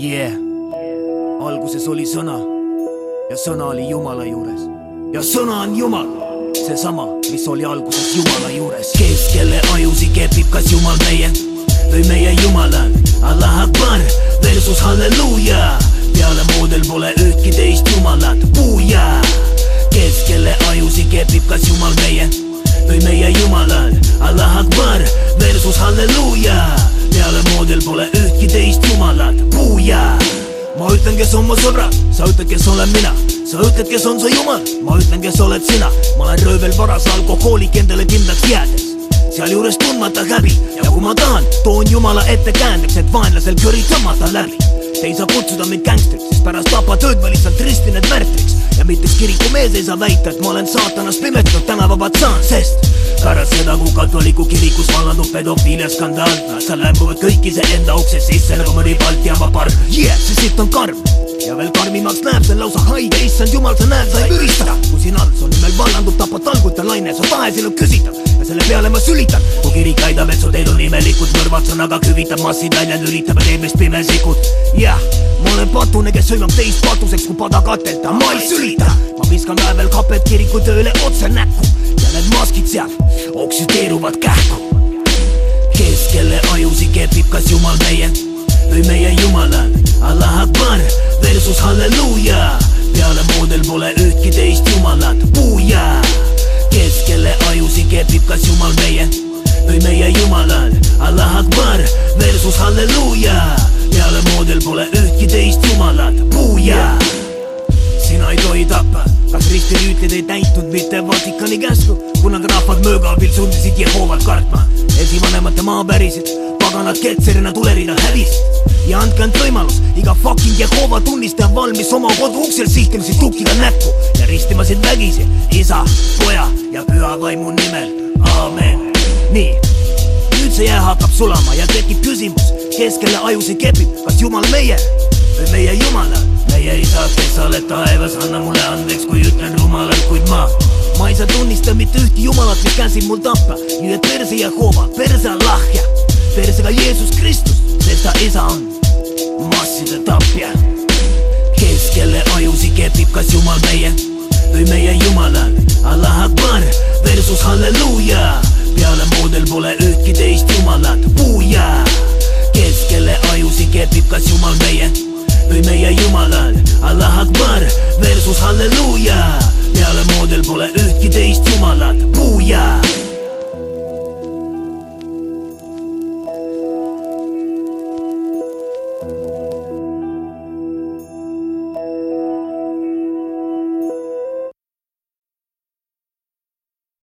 Yeah, alguses oli sõna. Ja sõna oli Jumala juures. Ja sõna on Jumal, seesama, mis oli alguses Jumala juures. kes kelle ajusid kepib, kas Jumal meie? Või meie Jumalad? Allah Akbar versus halleluuja, peale moodel pole ühtki teist Jumalat, puuja. kes kelle ajusid kepib, kas Jumal meie? Või meie Jumalad? Allah Akbar versus halleluuja. Peale moodel pole ühtki teist jumalat, puuja ma ütlen, kes on mu sõbrad, sa ütled, kes olen mina. Sa ütled, kes on su jumal, ma ütlen, kes oled sina. Ma olen röövel varas alkohoolik endale kindlaks jäädes. Sealjuures tundmata häbi. Ja kui ma tahan, toon jumala ettekäändeks, et vaenlasel kõri tõmmata läbi Te ei saa kutsuda mind gängstriks, sest pärast tapatööd ma lihtsalt ristin need märtriks. Ja mitte kirikumees ei saa väita, et ma olen saatanast pimestatud tänavavabad saan, sest pärast seda, kui katoliku kirikus vallandub pedofiilia skandaal, nad seal lämbuvad kõik iseenda ukse sisse nagu mõni Balti avapark yeah,. see sitt on karm ja veel karmimaks läheb see lausa haige, issand jumal, sa näed, sa ei müristada. kui siin all su nimel vallandub, tapad talgute laine, su tahe sinu küsitav ja selle peale ma sülitan. kui kirik väidab, et su teed on imelikud mõrvad, sõnaga küvitab massid välja, lülitab ja teeb meist pimesikud. jah, ma olen patune, kes hõimab teist patuseks, kui pada katelda, ma ei sülita. ma viskan väevel kapet kiriku tööle otse näkku ja need maskid seal oksüdeeruvad kähku. kes kelle ajusid kepib, kas jumal meie meie jumalad, Allah Akbar versus halleluuja. Peale moodel pole ühtki teist jumalat, puuja kes kelle ajusid kepib, kas jumal meie või meie jumalad, Allah Akbar versus halleluuja. Peale moodel pole ühtki teist jumalat, puuja sina ei tohi tappa kas ristirüütlid ei täitnud mitte Vatikani käsku, kunagi rahvad mööga abil sundisid Jehovat kartma. Esivanemate maapärisid paganad ketserina tulerina hävist ja andke end võimalus, iga fucking Jehova tunnistaja valmis oma kodu uksel sihtima sind tukiga näkku. Ja ristima sind vägisi isa, poja ja püha vaimu nimel, aamen. nii, nüüd see jää hakkab sulama ja tekib küsimus, kes kelle ajusid kepib, kas Jumal meie või meie Jumalad? Meie isa, kes sa oled taevas, anna mulle andeks, kui ütlen rumalalt, kuid ma ma ei saa tunnistada mitte ühtki jumalat, mis käsib mul tappa, nii et perse Jehova, perse Allah ja perse ka Jeesus Kristus, sest ta isa on. Masside tapja. Kes kelle ajusid kepib, kas Jumal meie või meie Jumalad Allah Akbar versus halleluuja. Peale moodel pole ühtki teist Jumalat, puuja